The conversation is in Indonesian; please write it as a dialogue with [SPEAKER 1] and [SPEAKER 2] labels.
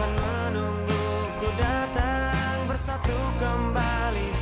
[SPEAKER 1] akan menungguku datang Bersatu kembali.